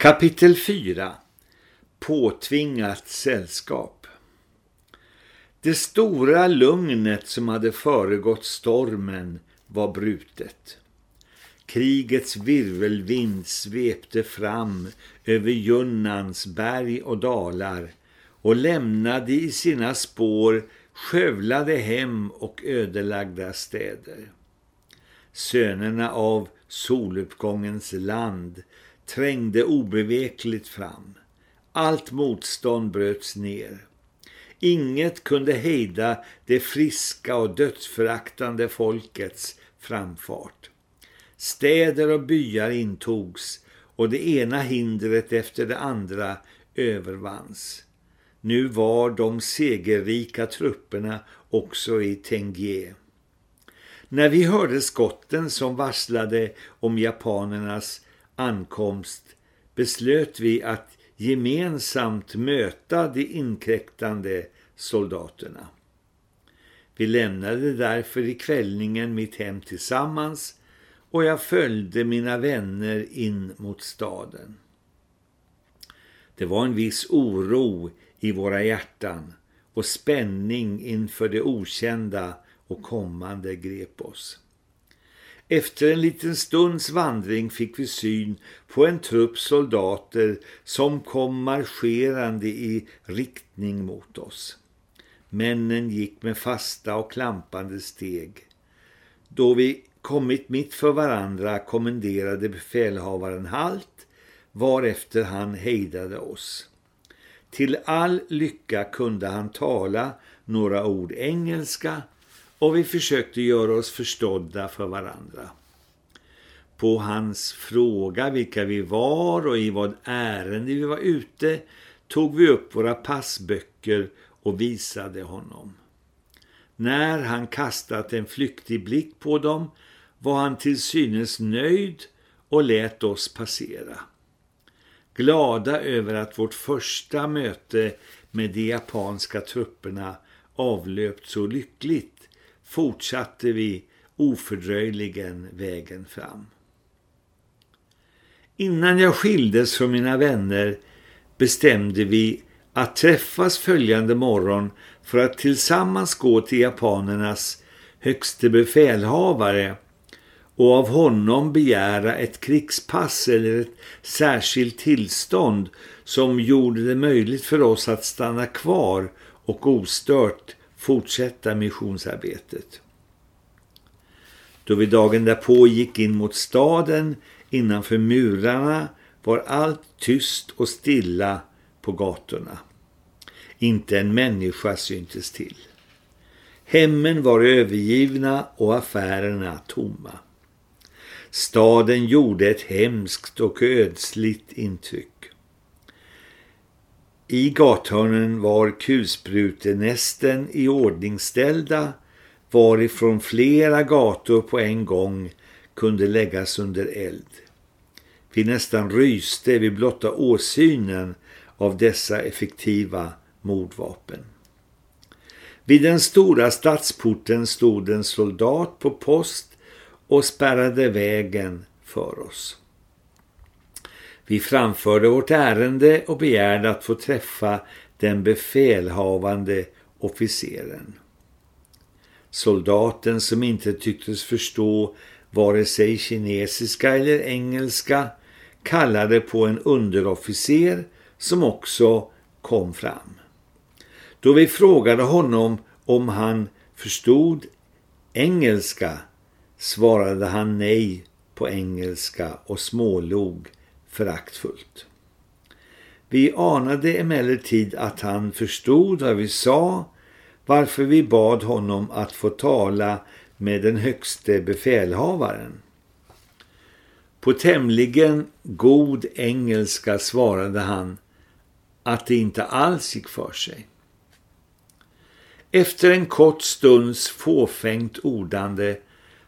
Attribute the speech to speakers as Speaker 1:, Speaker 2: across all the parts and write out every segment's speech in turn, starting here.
Speaker 1: Kapitel 4 Påtvingat sällskap Det stora lugnet som hade föregått stormen var brutet. Krigets virvelvind svepte fram över Junnans berg och dalar och lämnade i sina spår skövlade hem och ödelagda städer. Sönerna av soluppgångens land trängde obevekligt fram. Allt motstånd bröts ner. Inget kunde hejda det friska och dödsföraktande folkets framfart. Städer och byar intogs och det ena hindret efter det andra övervanns. Nu var de segerrika trupperna också i Tengie. När vi hörde skotten som varslade om japanernas ankomst beslöt vi att gemensamt möta de inkräktande soldaterna. Vi lämnade därför i kvällningen mitt hem tillsammans och jag följde mina vänner in mot staden. Det var en viss oro i våra hjärtan och spänning inför det okända och kommande grep oss. Efter en liten stunds vandring fick vi syn på en trupp soldater som kom marscherande i riktning mot oss. Männen gick med fasta och klampande steg. Då vi kommit mitt för varandra kommenderade befälhavaren halt, varefter han hejdade oss. Till all lycka kunde han tala några ord engelska och vi försökte göra oss förstådda för varandra. På hans fråga vilka vi var och i vad ärende vi var ute tog vi upp våra passböcker och visade honom. När han kastat en flyktig blick på dem var han till synes nöjd och lät oss passera. Glada över att vårt första möte med de japanska trupperna avlöpt så lyckligt fortsatte vi ofördröjligen vägen fram. Innan jag skildes från mina vänner bestämde vi att träffas följande morgon för att tillsammans gå till japanernas högste befälhavare och av honom begära ett krigspass eller ett särskilt tillstånd som gjorde det möjligt för oss att stanna kvar och ostört fortsätta missionsarbetet. Då vi dagen därpå gick in mot staden innanför murarna var allt tyst och stilla på gatorna. Inte en människa syntes till. Hemmen var övergivna och affärerna tomma. Staden gjorde ett hemskt och ödsligt intryck. I gathörnen var kulsprutenästen i ordningställda varifrån flera gator på en gång kunde läggas under eld. Vi nästan ryste vid blotta åsynen av dessa effektiva mordvapen. Vid den stora stadsporten stod en soldat på post och spärrade vägen för oss. Vi framförde vårt ärende och begärde att få träffa den befälhavande officeren. Soldaten som inte tycktes förstå vare sig kinesiska eller engelska kallade på en underofficer som också kom fram. Då vi frågade honom om han förstod engelska svarade han nej på engelska och smålog föraktfullt. Vi anade emellertid att han förstod vad vi sa varför vi bad honom att få tala med den högste befälhavaren. På tämligen god engelska svarade han att det inte alls gick för sig. Efter en kort stunds fåfängt ordande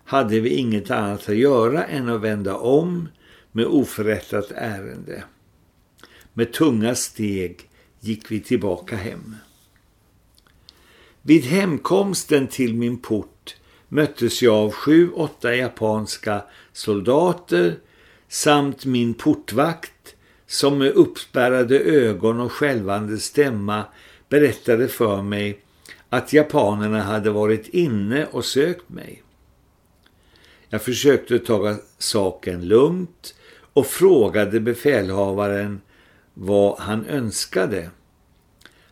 Speaker 1: hade vi inget annat att göra än att vända om med oförrättat ärende. Med tunga steg gick vi tillbaka hem. Vid hemkomsten till min port möttes jag av sju, åtta japanska soldater samt min portvakt som med uppspärrade ögon och skälvande stämma berättade för mig att japanerna hade varit inne och sökt mig. Jag försökte ta saken lugnt och frågade befälhavaren vad han önskade.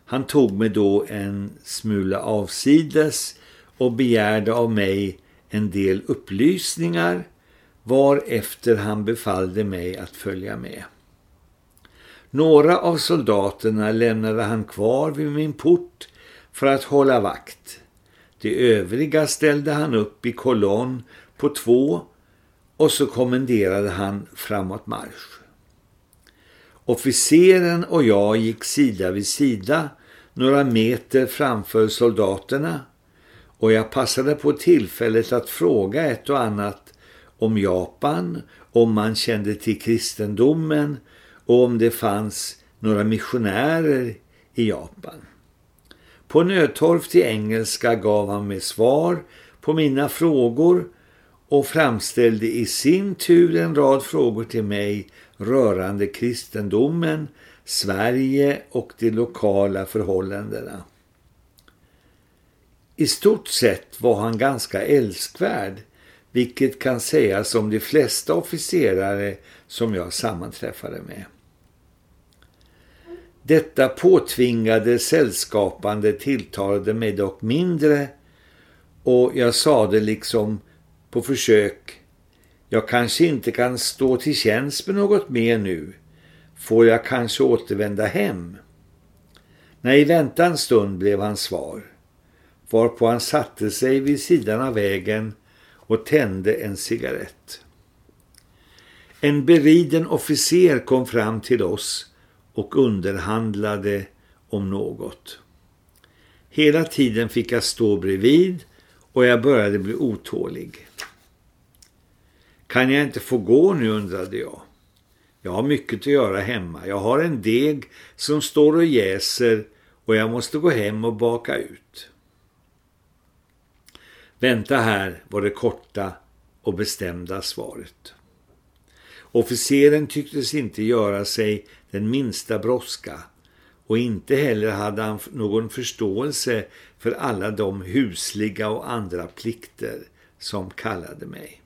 Speaker 1: Han tog mig då en smula avsides och begärde av mig en del upplysningar varefter han befallde mig att följa med. Några av soldaterna lämnade han kvar vid min port för att hålla vakt. De övriga ställde han upp i kolonn på två och så kommenderade han framåt marsch. Officeren och jag gick sida vid sida några meter framför soldaterna och jag passade på tillfället att fråga ett och annat om Japan, om man kände till kristendomen och om det fanns några missionärer i Japan. På nödtorft i engelska gav han mig svar på mina frågor och framställde i sin tur en rad frågor till mig rörande kristendomen, Sverige och de lokala förhållandena. I stort sett var han ganska älskvärd, vilket kan sägas om de flesta officerare som jag sammanträffade med. Detta påtvingade sällskapande tilltalade mig dock mindre och jag sade liksom på försök jag kanske inte kan stå till tjänst med något mer nu. Får jag kanske återvända hem? Nej, vänta en stund blev hans svar. Varpå han satte sig vid sidan av vägen och tände en cigarett. En beriden officer kom fram till oss och underhandlade om något. Hela tiden fick jag stå bredvid och jag började bli otålig. Kan jag inte få gå nu undrade jag. Jag har mycket att göra hemma. Jag har en deg som står och jäser och jag måste gå hem och baka ut. Vänta här var det korta och bestämda svaret. Officeren tycktes inte göra sig den minsta brådska och inte heller hade han någon förståelse för alla de husliga och andra plikter som kallade mig.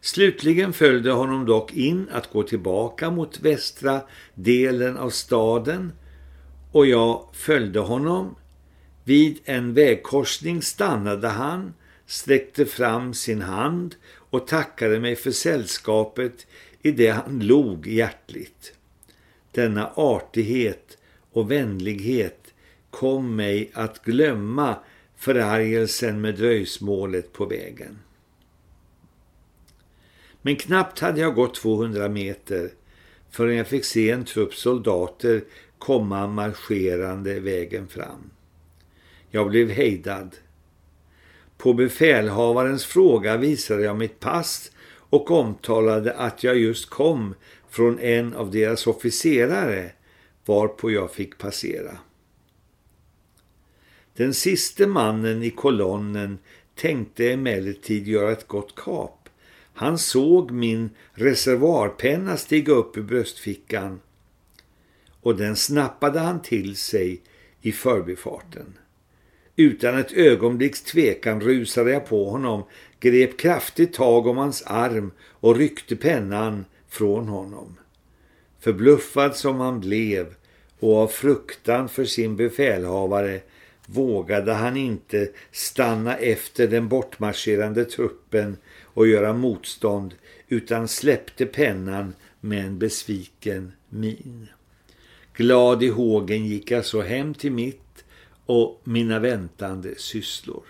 Speaker 1: Slutligen följde honom dock in att gå tillbaka mot västra delen av staden och jag följde honom. Vid en vägkorsning stannade han, sträckte fram sin hand och tackade mig för sällskapet i det han log hjärtligt. Denna artighet och vänlighet kom mig att glömma förargelsen med dröjsmålet på vägen. Men knappt hade jag gått 200 meter förrän jag fick se en trupp soldater komma marscherande vägen fram. Jag blev hejdad. På befälhavarens fråga visade jag mitt pass och omtalade att jag just kom från en av deras officerare varpå jag fick passera. Den siste mannen i kolonnen tänkte emellertid göra ett gott kap. Han såg min reservarpenna stiga upp i bröstfickan och den snappade han till sig i förbifarten. Utan ett ögonblicks tvekan rusade jag på honom, grep kraftigt tag om hans arm och ryckte pennan från honom. Förbluffad som han blev och av fruktan för sin befälhavare vågade han inte stanna efter den bortmarscherande truppen och göra motstånd utan släppte pennan med en besviken min. Glad i hågen gick jag så hem till mitt och mina väntande sysslor.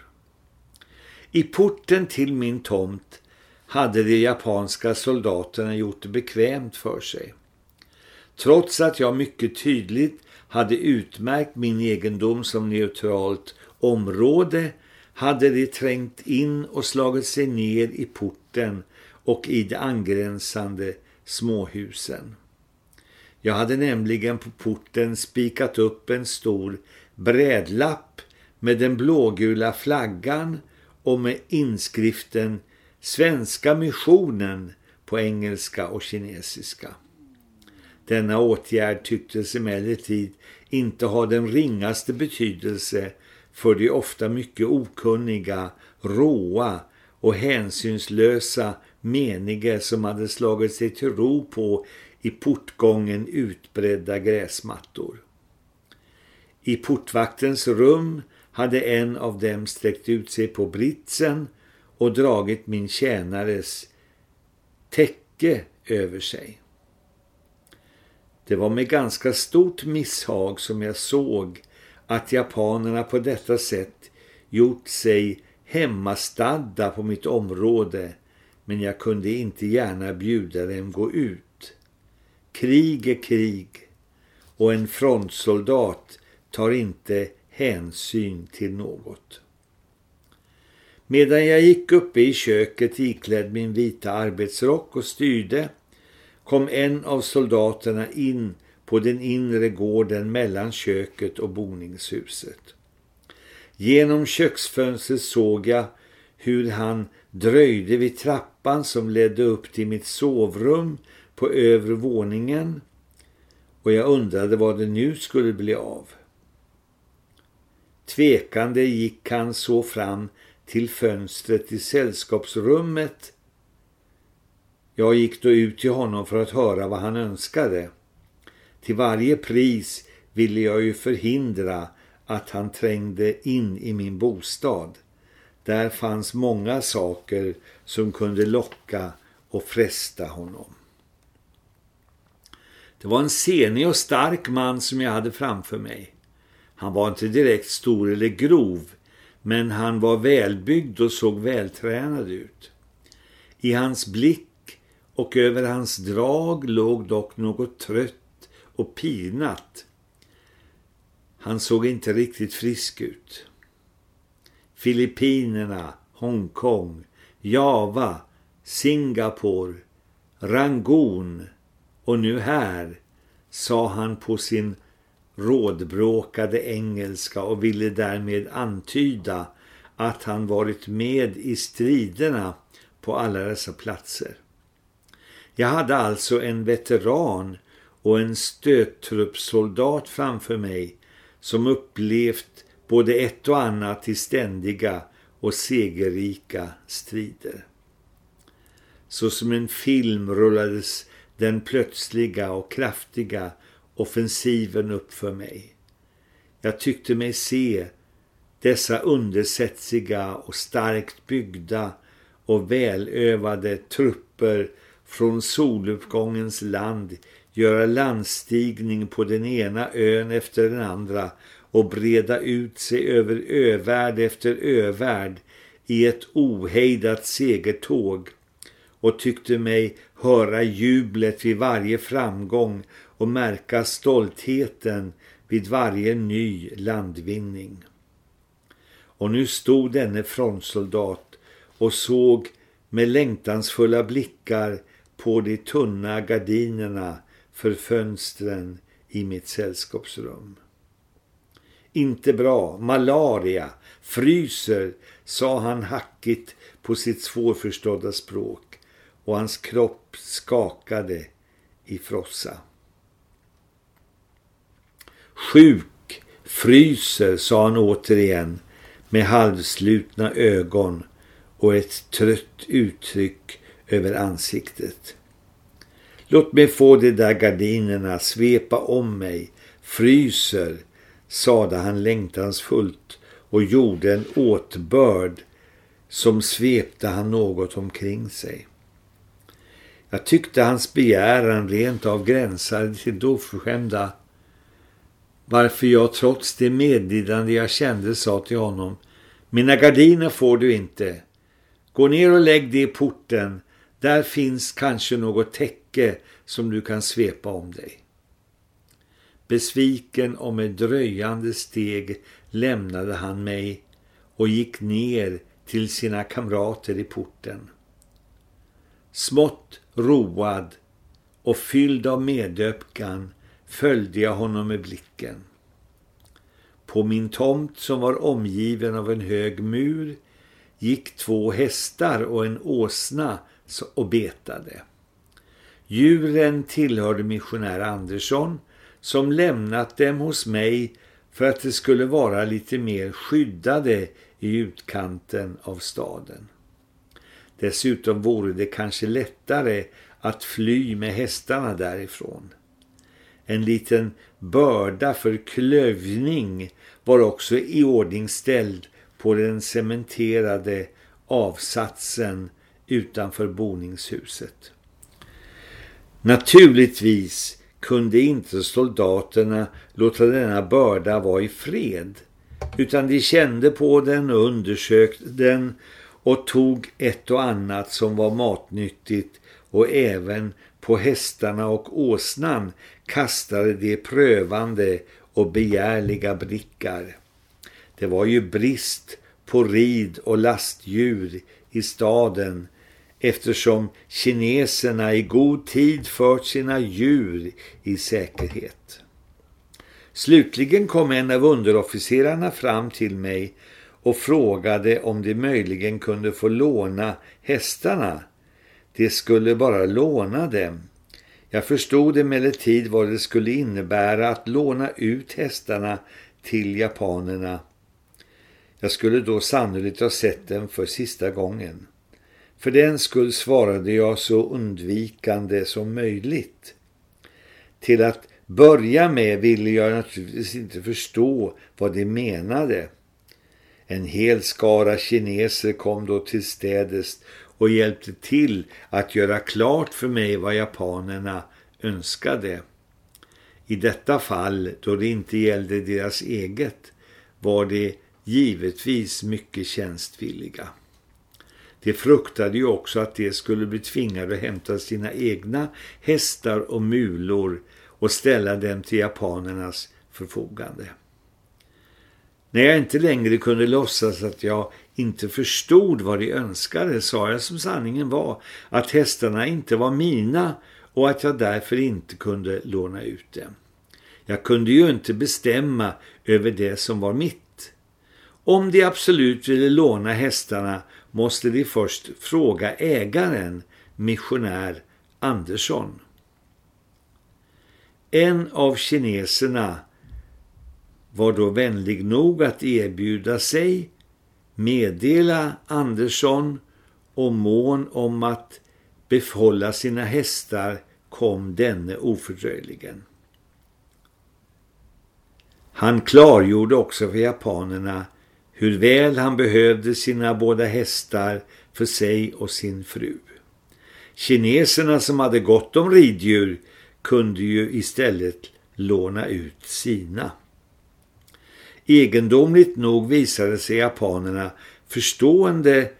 Speaker 1: I porten till min tomt hade de japanska soldaterna gjort det bekvämt för sig. Trots att jag mycket tydligt hade utmärkt min egendom som neutralt område hade de trängt in och slagit sig ner i porten och i de angränsande småhusen. Jag hade nämligen på porten spikat upp en stor brädlapp med den blågula flaggan och med inskriften Svenska missionen på engelska och kinesiska. Denna åtgärd tycktes emellertid inte ha den ringaste betydelse för de ofta mycket okunniga, råa och hänsynslösa menige som hade slagit sig till ro på i portgången utbredda gräsmattor. I portvaktens rum hade en av dem sträckt ut sig på britsen och dragit min tjänares täcke över sig. Det var med ganska stort misshag som jag såg att japanerna på detta sätt gjort sig hemmastadda på mitt område men jag kunde inte gärna bjuda dem gå ut. Krig är krig och en frontsoldat tar inte hänsyn till något. Medan jag gick uppe i köket iklädd min vita arbetsrock och styrde kom en av soldaterna in på den inre gården mellan köket och boningshuset. Genom köksfönstret såg jag hur han dröjde vid trappan som ledde upp till mitt sovrum på övre våningen och jag undrade vad det nu skulle bli av. Tvekande gick han så fram till fönstret i sällskapsrummet. Jag gick då ut till honom för att höra vad han önskade. Till varje pris ville jag ju förhindra att han trängde in i min bostad. Där fanns många saker som kunde locka och fresta honom. Det var en senig och stark man som jag hade framför mig. Han var inte direkt stor eller grov, men han var välbyggd och såg vältränad ut. I hans blick och över hans drag låg dock något trött och pinat. Han såg inte riktigt frisk ut. Filippinerna, Hongkong, Java, Singapore, Rangoon och nu här, sa han på sin rådbråkade engelska och ville därmed antyda att han varit med i striderna på alla dessa platser. Jag hade alltså en veteran och en stöttruppssoldat framför mig som upplevt både ett och annat i ständiga och segerrika strider. Så som en film rullades den plötsliga och kraftiga offensiven upp för mig. Jag tyckte mig se dessa undersättsiga och starkt byggda och välövade trupper från soluppgångens land göra landstigning på den ena ön efter den andra och breda ut sig över övärld efter övärld i ett ohejdat segertåg och tyckte mig höra jublet vid varje framgång och märka stoltheten vid varje ny landvinning. Och nu stod denne frontsoldat och såg med längtansfulla blickar på de tunna gardinerna för fönstren i mitt sällskapsrum. Inte bra, malaria, fryser, sa han hackigt på sitt svårförstådda språk och hans kropp skakade i frossa. Sjuk, fryser, sa han återigen med halvslutna ögon och ett trött uttryck över ansiktet. Låt mig få de där gardinerna svepa om mig, fryser, sade han längtansfullt och gjorde en åtbörd som svepte han något omkring sig. Jag tyckte hans begäran rent av gränsade till det oförskämda varför jag trots det medlidande jag kände sa till honom Mina gardiner får du inte. Gå ner och lägg det i porten. Där finns kanske något täcke som du kan svepa om dig. Besviken och med dröjande steg lämnade han mig och gick ner till sina kamrater i porten. Smått road och fylld av medöpkan följde jag honom med blicken. På min tomt som var omgiven av en hög mur gick två hästar och en åsna och betade. Djuren tillhörde missionär Andersson som lämnat dem hos mig för att det skulle vara lite mer skyddade i utkanten av staden. Dessutom vore det kanske lättare att fly med hästarna därifrån. En liten börda för klövning var också i ordning ställd på den cementerade avsatsen utanför boningshuset. Naturligtvis kunde inte soldaterna låta denna börda vara i fred utan de kände på den och undersökte den och tog ett och annat som var matnyttigt och även på hästarna och åsnan kastade de prövande och begärliga blickar. Det var ju brist på rid- och lastdjur i staden eftersom kineserna i god tid fört sina djur i säkerhet. Slutligen kom en av underofficerarna fram till mig och frågade om de möjligen kunde få låna hästarna. De skulle bara låna dem. Jag förstod emellertid vad det skulle innebära att låna ut hästarna till japanerna. Jag skulle då sannolikt ha sett dem för sista gången. För den skull svarade jag så undvikande som möjligt. Till att börja med ville jag naturligtvis inte förstå vad de menade. En hel skara kineser kom då till städes och hjälpte till att göra klart för mig vad japanerna önskade. I detta fall, då det inte gällde deras eget, var de givetvis mycket tjänstvilliga. De fruktade ju också att de skulle bli tvingade att hämta sina egna hästar och mulor och ställa dem till japanernas förfogande. När jag inte längre kunde låtsas att jag inte förstod vad de önskade sa jag som sanningen var att hästarna inte var mina och att jag därför inte kunde låna ut dem. Jag kunde ju inte bestämma över det som var mitt. Om de absolut ville låna hästarna måste de först fråga ägaren, missionär Andersson. En av kineserna var då vänlig nog att erbjuda sig, meddela Andersson och mån om att behålla sina hästar kom denne ofördröjligen. Han klargjorde också för japanerna hur väl han behövde sina båda hästar för sig och sin fru. Kineserna som hade gott om riddjur kunde ju istället låna ut sina. Egendomligt nog visade sig japanerna förstående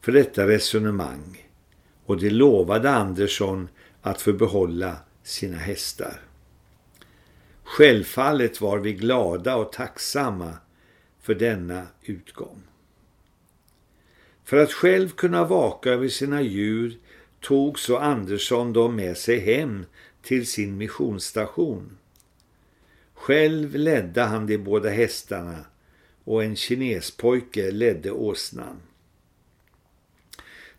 Speaker 1: för detta resonemang och det lovade Andersson att få behålla sina hästar. Självfallet var vi glada och tacksamma för denna utgång. För att själv kunna vaka över sina djur tog så Andersson dem med sig hem till sin missionsstation. Själv ledde han de båda hästarna och en kinespojke ledde åsnan.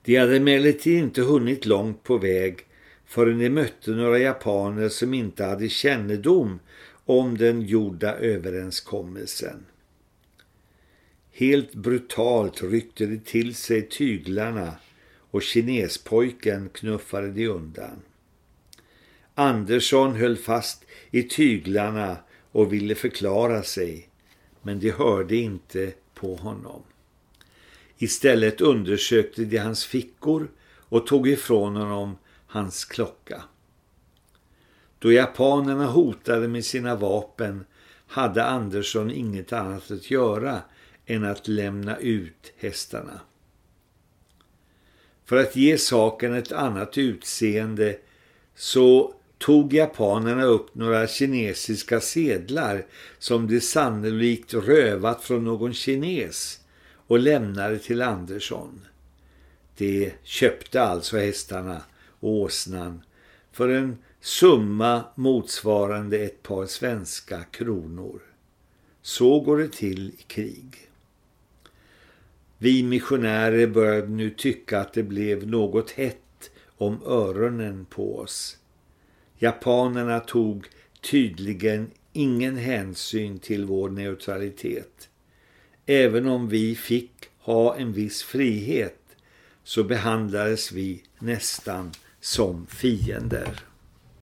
Speaker 1: De hade emellertid inte hunnit långt på väg förrän de mötte några japaner som inte hade kännedom om den gjorda överenskommelsen. Helt brutalt ryckte de till sig tyglarna och kinespojken knuffade de undan. Andersson höll fast i tyglarna och ville förklara sig, men de hörde inte på honom. Istället undersökte de hans fickor och tog ifrån honom hans klocka. Då japanerna hotade med sina vapen hade Andersson inget annat att göra än att lämna ut hästarna. För att ge saken ett annat utseende så tog japanerna upp några kinesiska sedlar som de sannolikt rövat från någon kines och lämnade till Andersson. De köpte alltså hästarna och åsnan för en summa motsvarande ett par svenska kronor. Så går det till i krig. Vi missionärer började nu tycka att det blev något hett om öronen på oss. Japanerna tog tydligen ingen hänsyn till vår neutralitet. Även om vi fick ha en viss frihet så behandlades vi nästan som fiender.